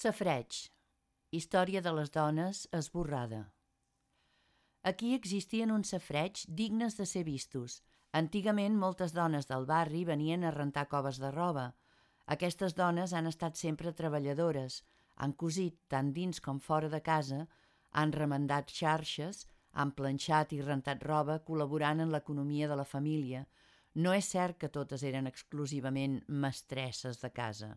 Safreig. història de les dones esborrada. Aquí existien uns safreig dignes de ser vistos. Antigament moltes dones del barri venien a rentar coves de roba. Aquestes dones han estat sempre treballadores, han cosit tant dins com fora de casa, han remendat xarxes, han planxat i rentat roba col·laborant en l'economia de la família. No és cert que totes eren exclusivament mestresses de casa.